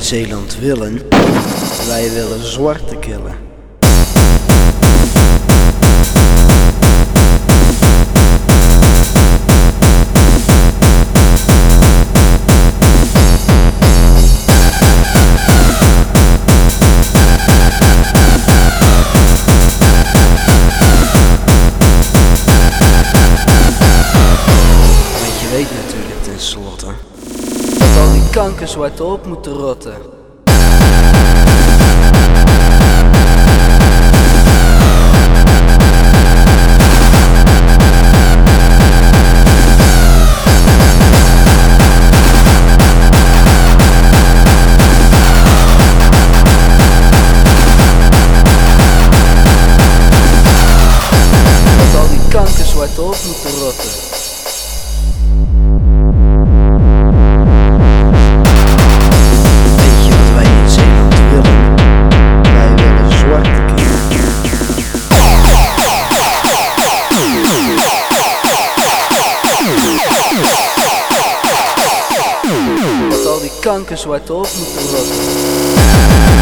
Zeeland willen, wij willen zwarte killen. Want je weet natuurlijk tenslotte kankers zwart op moeten rotten. Kankers zwart op moeten rotten. quiconque soit autre nous provoque.